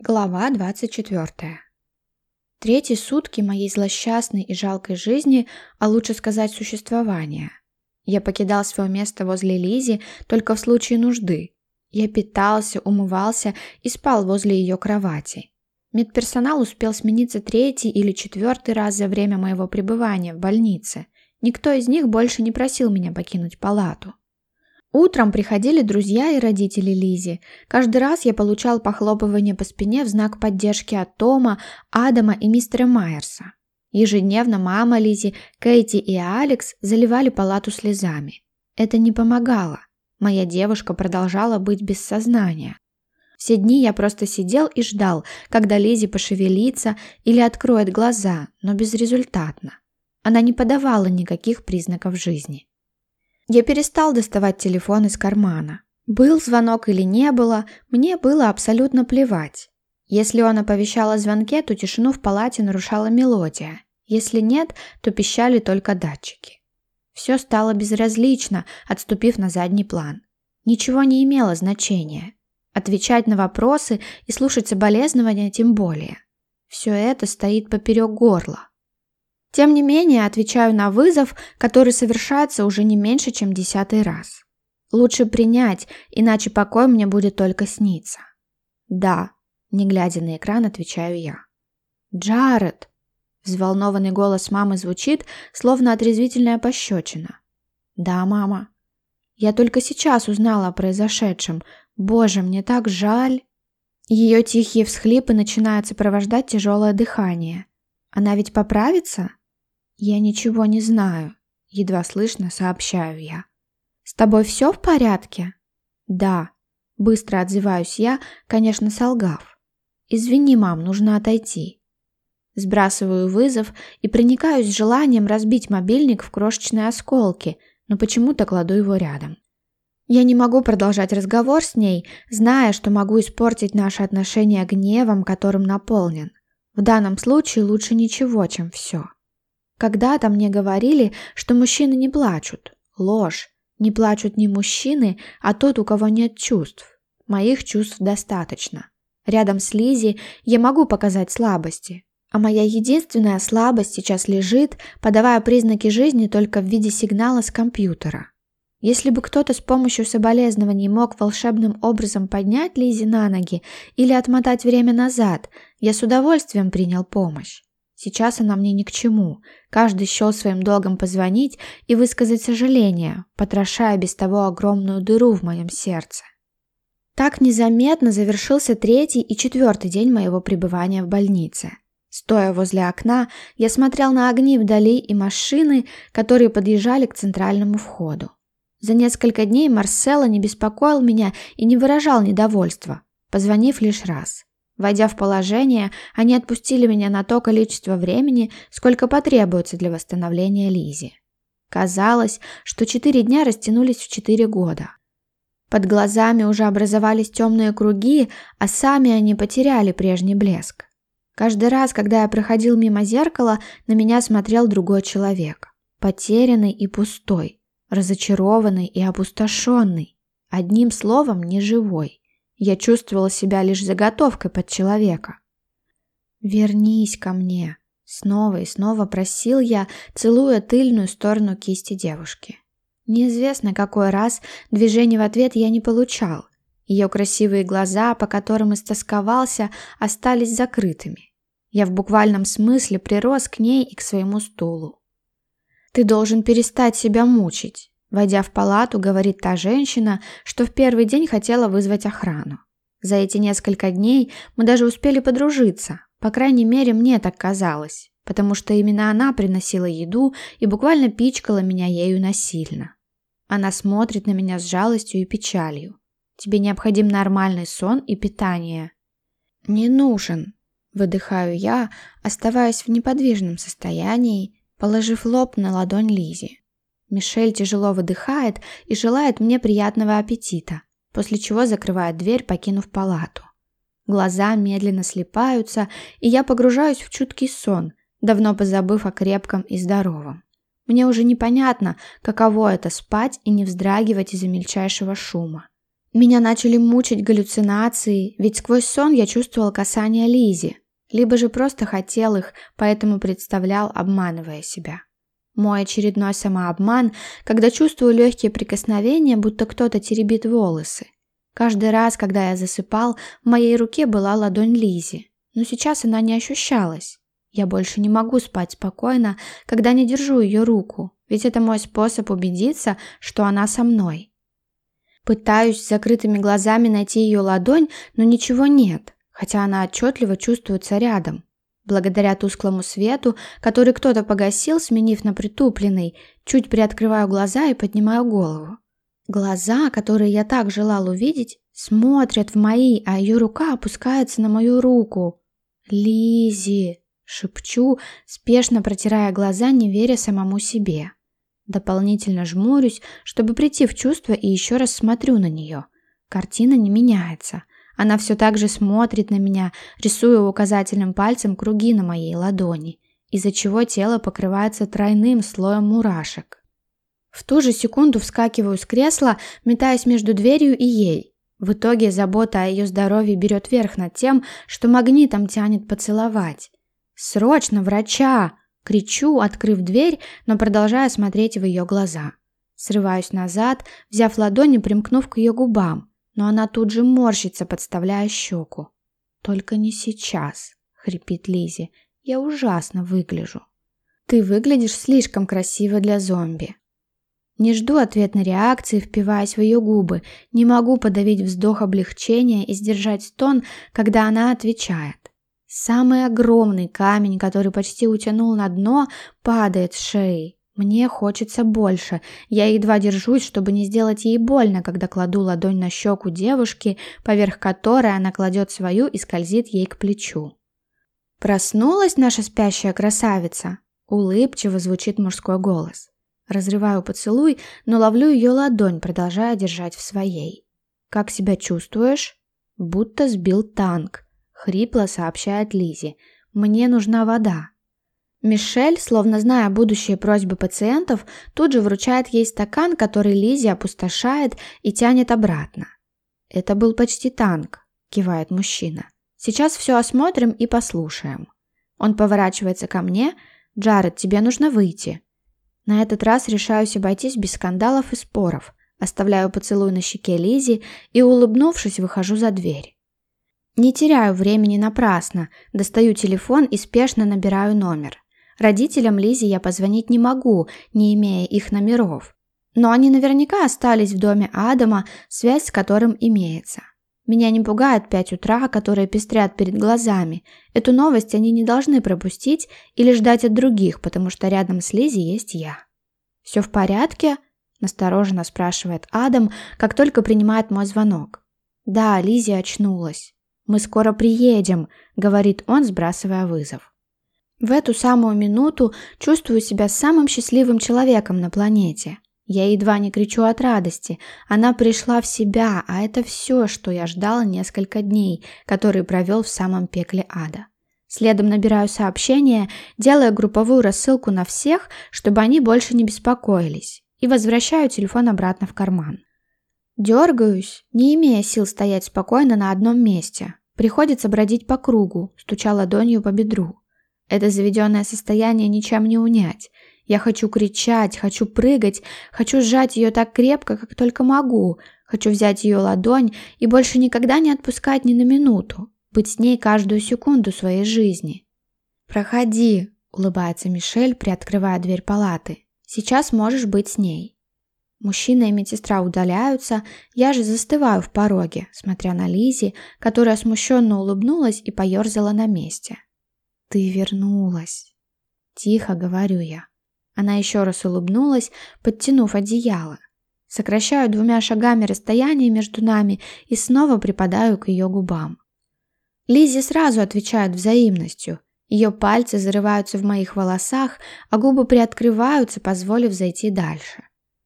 Глава 24. Третьи сутки моей злосчастной и жалкой жизни, а лучше сказать существования. Я покидал свое место возле Лизи только в случае нужды. Я питался, умывался и спал возле ее кровати. Медперсонал успел смениться третий или четвертый раз за время моего пребывания в больнице. Никто из них больше не просил меня покинуть палату. Утром приходили друзья и родители Лизи. Каждый раз я получал похлопывание по спине в знак поддержки от Тома, Адама и мистера Майерса. Ежедневно мама Лизи, Кейти и Алекс заливали палату слезами. Это не помогало. Моя девушка продолжала быть без сознания. Все дни я просто сидел и ждал, когда Лизи пошевелится или откроет глаза, но безрезультатно. Она не подавала никаких признаков жизни. Я перестал доставать телефон из кармана. Был звонок или не было, мне было абсолютно плевать. Если он оповещал о звонке, то тишину в палате нарушала мелодия. Если нет, то пищали только датчики. Все стало безразлично, отступив на задний план. Ничего не имело значения. Отвечать на вопросы и слушать соболезнования тем более. Все это стоит поперек горла. Тем не менее, отвечаю на вызов, который совершается уже не меньше, чем десятый раз. Лучше принять, иначе покой мне будет только сниться. Да, не глядя на экран, отвечаю я. Джаред! Взволнованный голос мамы звучит, словно отрезвительная пощечина. Да, мама. Я только сейчас узнала о произошедшем. Боже, мне так жаль. Ее тихие всхлипы начинают сопровождать тяжелое дыхание. Она ведь поправится? «Я ничего не знаю», — едва слышно сообщаю я. «С тобой все в порядке?» «Да», — быстро отзываюсь я, конечно, солгав. «Извини, мам, нужно отойти». Сбрасываю вызов и проникаюсь желанием разбить мобильник в крошечные осколки, но почему-то кладу его рядом. Я не могу продолжать разговор с ней, зная, что могу испортить наши отношения гневом, которым наполнен. В данном случае лучше ничего, чем все. Когда-то мне говорили, что мужчины не плачут. Ложь. Не плачут не мужчины, а тот, у кого нет чувств. Моих чувств достаточно. Рядом с Лизи я могу показать слабости. А моя единственная слабость сейчас лежит, подавая признаки жизни только в виде сигнала с компьютера. Если бы кто-то с помощью соболезнований мог волшебным образом поднять Лизи на ноги или отмотать время назад, я с удовольствием принял помощь. Сейчас она мне ни к чему. Каждый счел своим долгом позвонить и высказать сожаление, потрошая без того огромную дыру в моем сердце. Так незаметно завершился третий и четвертый день моего пребывания в больнице. Стоя возле окна, я смотрел на огни вдали и машины, которые подъезжали к центральному входу. За несколько дней Марсело не беспокоил меня и не выражал недовольства, позвонив лишь раз. Войдя в положение, они отпустили меня на то количество времени, сколько потребуется для восстановления Лизи. Казалось, что четыре дня растянулись в четыре года. Под глазами уже образовались темные круги, а сами они потеряли прежний блеск. Каждый раз, когда я проходил мимо зеркала, на меня смотрел другой человек. Потерянный и пустой, разочарованный и опустошенный. Одним словом, неживой. Я чувствовала себя лишь заготовкой под человека. «Вернись ко мне», — снова и снова просил я, целуя тыльную сторону кисти девушки. Неизвестно какой раз движений в ответ я не получал. Ее красивые глаза, по которым истосковался, остались закрытыми. Я в буквальном смысле прирос к ней и к своему стулу. «Ты должен перестать себя мучить. Войдя в палату, говорит та женщина, что в первый день хотела вызвать охрану. За эти несколько дней мы даже успели подружиться, по крайней мере, мне так казалось, потому что именно она приносила еду и буквально пичкала меня ею насильно. Она смотрит на меня с жалостью и печалью. Тебе необходим нормальный сон и питание. Не нужен, выдыхаю я, оставаясь в неподвижном состоянии, положив лоб на ладонь Лизи. Мишель тяжело выдыхает и желает мне приятного аппетита, после чего закрывает дверь, покинув палату. Глаза медленно слипаются, и я погружаюсь в чуткий сон, давно позабыв о крепком и здоровом. Мне уже непонятно, каково это спать и не вздрагивать из-за мельчайшего шума. Меня начали мучить галлюцинации, ведь сквозь сон я чувствовал касание Лизи, либо же просто хотел их, поэтому представлял, обманывая себя. Мой очередной самообман, когда чувствую легкие прикосновения, будто кто-то теребит волосы. Каждый раз, когда я засыпал, в моей руке была ладонь Лизи, но сейчас она не ощущалась. Я больше не могу спать спокойно, когда не держу ее руку, ведь это мой способ убедиться, что она со мной. Пытаюсь с закрытыми глазами найти ее ладонь, но ничего нет, хотя она отчетливо чувствуется рядом. Благодаря тусклому свету, который кто-то погасил, сменив на притупленный, чуть приоткрываю глаза и поднимаю голову. Глаза, которые я так желал увидеть, смотрят в мои, а ее рука опускается на мою руку. Лизи, шепчу, спешно протирая глаза, не веря самому себе. Дополнительно жмурюсь, чтобы прийти в чувство и еще раз смотрю на нее. Картина не меняется. Она все так же смотрит на меня, рисуя указательным пальцем круги на моей ладони, из-за чего тело покрывается тройным слоем мурашек. В ту же секунду вскакиваю с кресла, метаясь между дверью и ей. В итоге забота о ее здоровье берет верх над тем, что магнитом тянет поцеловать. «Срочно, врача!» – кричу, открыв дверь, но продолжая смотреть в ее глаза. Срываюсь назад, взяв ладони, примкнув к ее губам но она тут же морщится, подставляя щеку. «Только не сейчас», — хрипит Лизи. «Я ужасно выгляжу». «Ты выглядишь слишком красиво для зомби». Не жду ответной реакции, впиваясь в ее губы. Не могу подавить вздох облегчения и сдержать стон, когда она отвечает. Самый огромный камень, который почти утянул на дно, падает с шеи. Мне хочется больше. Я едва держусь, чтобы не сделать ей больно, когда кладу ладонь на щеку девушки, поверх которой она кладет свою и скользит ей к плечу. «Проснулась наша спящая красавица?» Улыбчиво звучит мужской голос. Разрываю поцелуй, но ловлю ее ладонь, продолжая держать в своей. «Как себя чувствуешь?» «Будто сбил танк», — хрипло сообщает Лизи. «Мне нужна вода». Мишель, словно зная будущие просьбы пациентов, тут же вручает ей стакан, который Лизи опустошает и тянет обратно. «Это был почти танк», – кивает мужчина. «Сейчас все осмотрим и послушаем». Он поворачивается ко мне. «Джаред, тебе нужно выйти». На этот раз решаюсь обойтись без скандалов и споров. Оставляю поцелуй на щеке Лизи и, улыбнувшись, выхожу за дверь. Не теряю времени напрасно, достаю телефон и спешно набираю номер. Родителям Лизи я позвонить не могу, не имея их номеров. Но они наверняка остались в доме Адама, связь с которым имеется. Меня не пугает пять утра, которые пестрят перед глазами. Эту новость они не должны пропустить или ждать от других, потому что рядом с Лизи есть я. «Все в порядке?» – настороженно спрашивает Адам, как только принимает мой звонок. «Да, Лизи очнулась. Мы скоро приедем», – говорит он, сбрасывая вызов. В эту самую минуту чувствую себя самым счастливым человеком на планете. Я едва не кричу от радости. Она пришла в себя, а это все, что я ждала несколько дней, которые провел в самом пекле ада. Следом набираю сообщение, делая групповую рассылку на всех, чтобы они больше не беспокоились, и возвращаю телефон обратно в карман. Дергаюсь, не имея сил стоять спокойно на одном месте. Приходится бродить по кругу, стуча ладонью по бедру. Это заведенное состояние ничем не унять. Я хочу кричать, хочу прыгать, хочу сжать ее так крепко, как только могу. Хочу взять ее ладонь и больше никогда не отпускать ни на минуту. Быть с ней каждую секунду своей жизни. «Проходи», — улыбается Мишель, приоткрывая дверь палаты. «Сейчас можешь быть с ней». Мужчина и медсестра удаляются, я же застываю в пороге, смотря на Лизи, которая смущенно улыбнулась и поерзала на месте. «Ты вернулась!» Тихо говорю я. Она еще раз улыбнулась, подтянув одеяло. Сокращаю двумя шагами расстояние между нами и снова припадаю к ее губам. Лизи сразу отвечает взаимностью. Ее пальцы зарываются в моих волосах, а губы приоткрываются, позволив зайти дальше.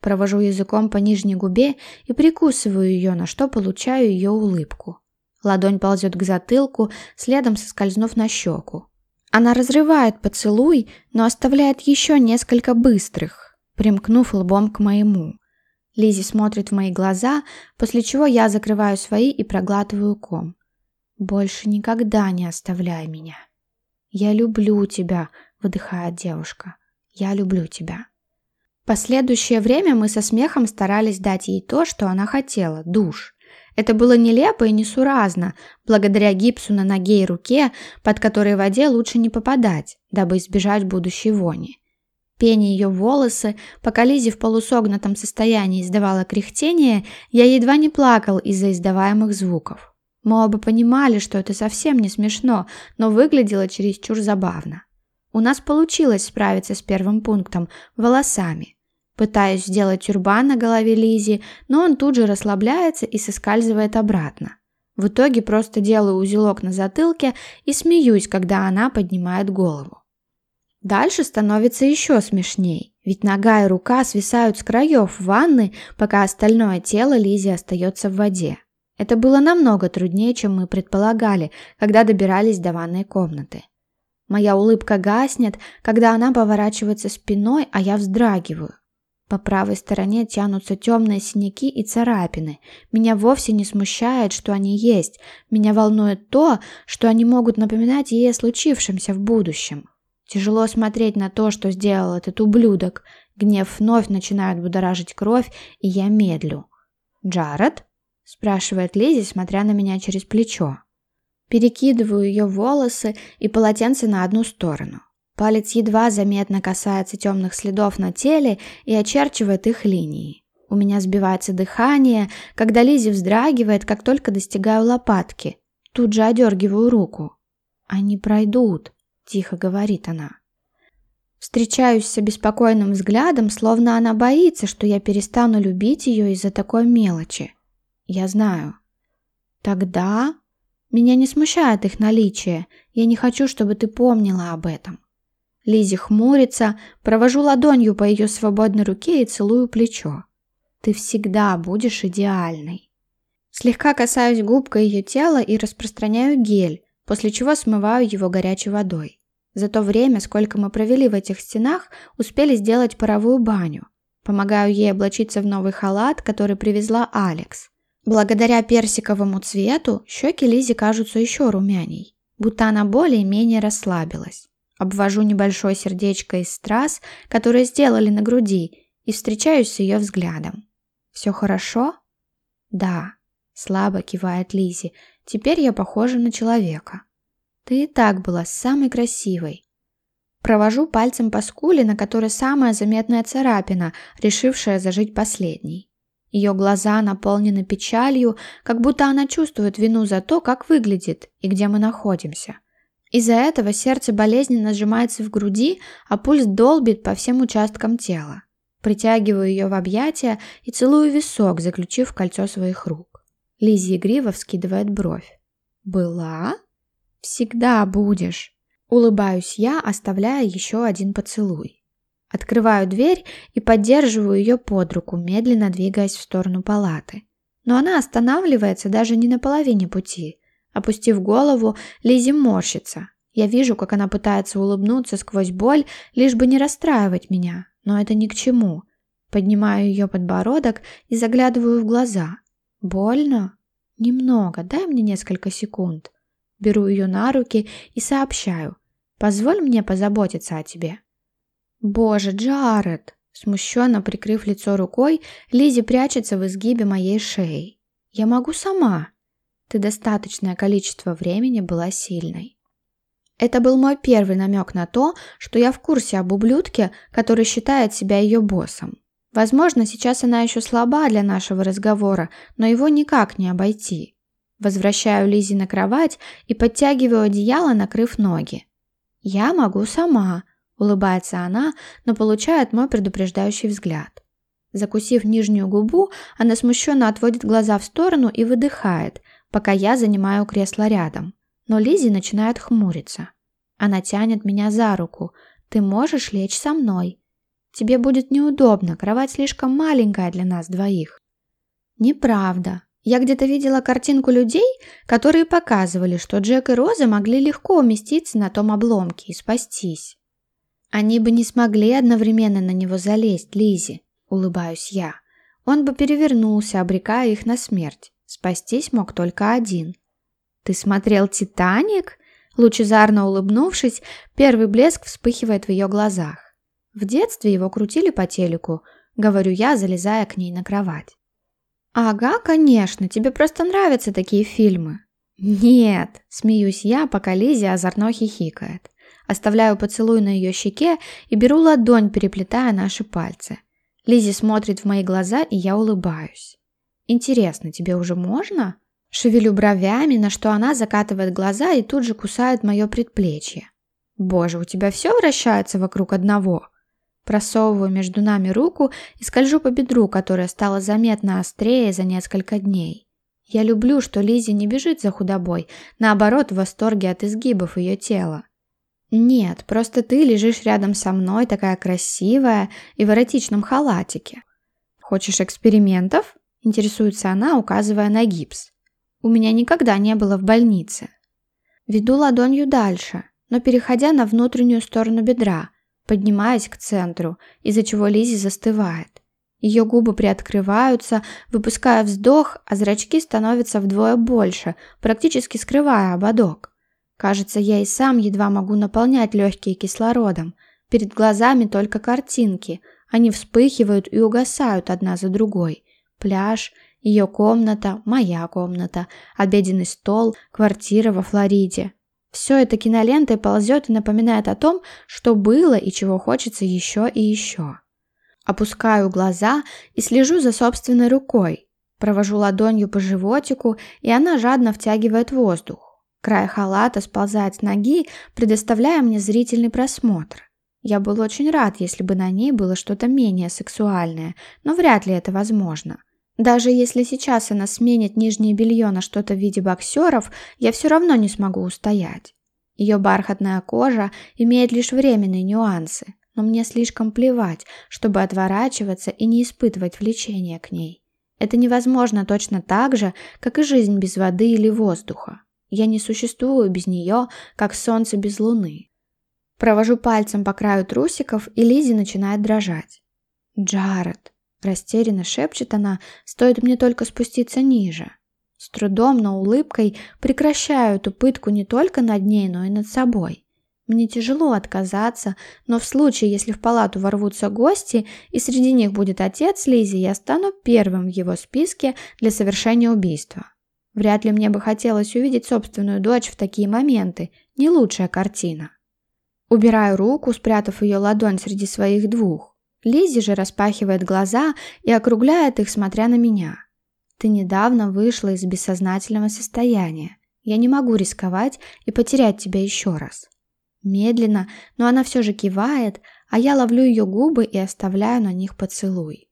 Провожу языком по нижней губе и прикусываю ее, на что получаю ее улыбку. Ладонь ползет к затылку, следом соскользнув на щеку. Она разрывает поцелуй, но оставляет еще несколько быстрых, примкнув лбом к моему. Лизи смотрит в мои глаза, после чего я закрываю свои и проглатываю ком. «Больше никогда не оставляй меня». «Я люблю тебя», — выдыхает девушка. «Я люблю тебя». Последующее время мы со смехом старались дать ей то, что она хотела – душ. Это было нелепо и несуразно, благодаря гипсу на ноге и руке, под которой воде лучше не попадать, дабы избежать будущей вони. Пение ее волосы, пока Лизи в полусогнутом состоянии издавала кряхтение, я едва не плакал из-за издаваемых звуков. Мы оба понимали, что это совсем не смешно, но выглядело чересчур забавно. У нас получилось справиться с первым пунктом – волосами. Пытаюсь сделать тюрбан на голове Лизи, но он тут же расслабляется и соскальзывает обратно. В итоге просто делаю узелок на затылке и смеюсь, когда она поднимает голову. Дальше становится еще смешней, ведь нога и рука свисают с краев ванны, пока остальное тело Лизи остается в воде. Это было намного труднее, чем мы предполагали, когда добирались до ванной комнаты. Моя улыбка гаснет, когда она поворачивается спиной, а я вздрагиваю. По правой стороне тянутся темные синяки и царапины. Меня вовсе не смущает, что они есть. Меня волнует то, что они могут напоминать ей о случившемся в будущем. Тяжело смотреть на то, что сделал этот ублюдок. Гнев вновь начинает будоражить кровь, и я медлю. «Джаред?» – спрашивает Лизи, смотря на меня через плечо. Перекидываю ее волосы и полотенце на одну сторону. Палец едва заметно касается темных следов на теле и очерчивает их линии. У меня сбивается дыхание, когда Лизи вздрагивает, как только достигаю лопатки. Тут же одергиваю руку. «Они пройдут», — тихо говорит она. Встречаюсь с обеспокоенным взглядом, словно она боится, что я перестану любить ее из-за такой мелочи. Я знаю. Тогда меня не смущает их наличие. Я не хочу, чтобы ты помнила об этом. Лизи хмурится, провожу ладонью по ее свободной руке и целую плечо. Ты всегда будешь идеальной. Слегка касаюсь губкой ее тела и распространяю гель, после чего смываю его горячей водой. За то время, сколько мы провели в этих стенах, успели сделать паровую баню. Помогаю ей облачиться в новый халат, который привезла Алекс. Благодаря персиковому цвету щеки Лизи кажутся еще румяней, будто она более-менее расслабилась. Обвожу небольшое сердечко из страз, которые сделали на груди, и встречаюсь с ее взглядом. «Все хорошо?» «Да», — слабо кивает Лизи. «Теперь я похожа на человека». «Ты и так была самой красивой». Провожу пальцем по скуле, на которой самая заметная царапина, решившая зажить последней. Ее глаза наполнены печалью, как будто она чувствует вину за то, как выглядит и где мы находимся. Из-за этого сердце болезненно сжимается в груди, а пульс долбит по всем участкам тела. Притягиваю ее в объятия и целую висок, заключив кольцо своих рук. Лиззи игриво вскидывает бровь. «Была?» «Всегда будешь!» Улыбаюсь я, оставляя еще один поцелуй. Открываю дверь и поддерживаю ее под руку, медленно двигаясь в сторону палаты. Но она останавливается даже не на половине пути – Опустив голову, Лизи морщится. Я вижу, как она пытается улыбнуться сквозь боль, лишь бы не расстраивать меня, но это ни к чему. Поднимаю ее подбородок и заглядываю в глаза. Больно? Немного, дай мне несколько секунд. Беру ее на руки и сообщаю. Позволь мне позаботиться о тебе. Боже, Джаред! Смущенно прикрыв лицо рукой, Лизи прячется в изгибе моей шеи. Я могу сама. Ты достаточное количество времени была сильной. Это был мой первый намек на то, что я в курсе об ублюдке, который считает себя ее боссом. Возможно, сейчас она еще слаба для нашего разговора, но его никак не обойти. Возвращаю Лизи на кровать и подтягиваю одеяло, накрыв ноги. «Я могу сама», — улыбается она, но получает мой предупреждающий взгляд. Закусив нижнюю губу, она смущенно отводит глаза в сторону и выдыхает, пока я занимаю кресло рядом. Но Лизи начинает хмуриться. Она тянет меня за руку. «Ты можешь лечь со мной. Тебе будет неудобно, кровать слишком маленькая для нас двоих». «Неправда. Я где-то видела картинку людей, которые показывали, что Джек и Роза могли легко уместиться на том обломке и спастись. Они бы не смогли одновременно на него залезть, Лизи, улыбаюсь я. Он бы перевернулся, обрекая их на смерть. Спастись мог только один. «Ты смотрел «Титаник»?» Лучезарно улыбнувшись, первый блеск вспыхивает в ее глазах. В детстве его крутили по телеку, говорю я, залезая к ней на кровать. «Ага, конечно, тебе просто нравятся такие фильмы». «Нет», – смеюсь я, пока Лиза озорно хихикает. Оставляю поцелуй на ее щеке и беру ладонь, переплетая наши пальцы. Лизи смотрит в мои глаза, и я улыбаюсь. «Интересно, тебе уже можно?» Шевелю бровями, на что она закатывает глаза и тут же кусает мое предплечье. «Боже, у тебя все вращается вокруг одного?» Просовываю между нами руку и скольжу по бедру, которое стало заметно острее за несколько дней. Я люблю, что Лизи не бежит за худобой, наоборот, в восторге от изгибов ее тела. Нет, просто ты лежишь рядом со мной, такая красивая и в эротичном халатике. Хочешь экспериментов? Интересуется она, указывая на гипс. У меня никогда не было в больнице. Веду ладонью дальше, но переходя на внутреннюю сторону бедра, поднимаясь к центру, из-за чего Лизи застывает. Ее губы приоткрываются, выпуская вздох, а зрачки становятся вдвое больше, практически скрывая ободок. Кажется, я и сам едва могу наполнять легкие кислородом. Перед глазами только картинки. Они вспыхивают и угасают одна за другой. Пляж, ее комната, моя комната, обеденный стол, квартира во Флориде. Все это кинолентой ползет и напоминает о том, что было и чего хочется еще и еще. Опускаю глаза и слежу за собственной рукой. Провожу ладонью по животику, и она жадно втягивает воздух. Край халата сползает с ноги, предоставляя мне зрительный просмотр. Я был очень рад, если бы на ней было что-то менее сексуальное, но вряд ли это возможно. Даже если сейчас она сменит нижнее белье на что-то в виде боксеров, я все равно не смогу устоять. Ее бархатная кожа имеет лишь временные нюансы, но мне слишком плевать, чтобы отворачиваться и не испытывать влечения к ней. Это невозможно точно так же, как и жизнь без воды или воздуха. Я не существую без нее, как солнце без луны. Провожу пальцем по краю трусиков, и Лизи начинает дрожать. «Джаред!» Растерянно шепчет она, стоит мне только спуститься ниже. С трудом, но улыбкой прекращаю эту пытку не только над ней, но и над собой. Мне тяжело отказаться, но в случае, если в палату ворвутся гости, и среди них будет отец Лизи, я стану первым в его списке для совершения убийства. Вряд ли мне бы хотелось увидеть собственную дочь в такие моменты, не лучшая картина. Убираю руку, спрятав ее ладонь среди своих двух. Лиззи же распахивает глаза и округляет их, смотря на меня. «Ты недавно вышла из бессознательного состояния. Я не могу рисковать и потерять тебя еще раз». Медленно, но она все же кивает, а я ловлю ее губы и оставляю на них поцелуй.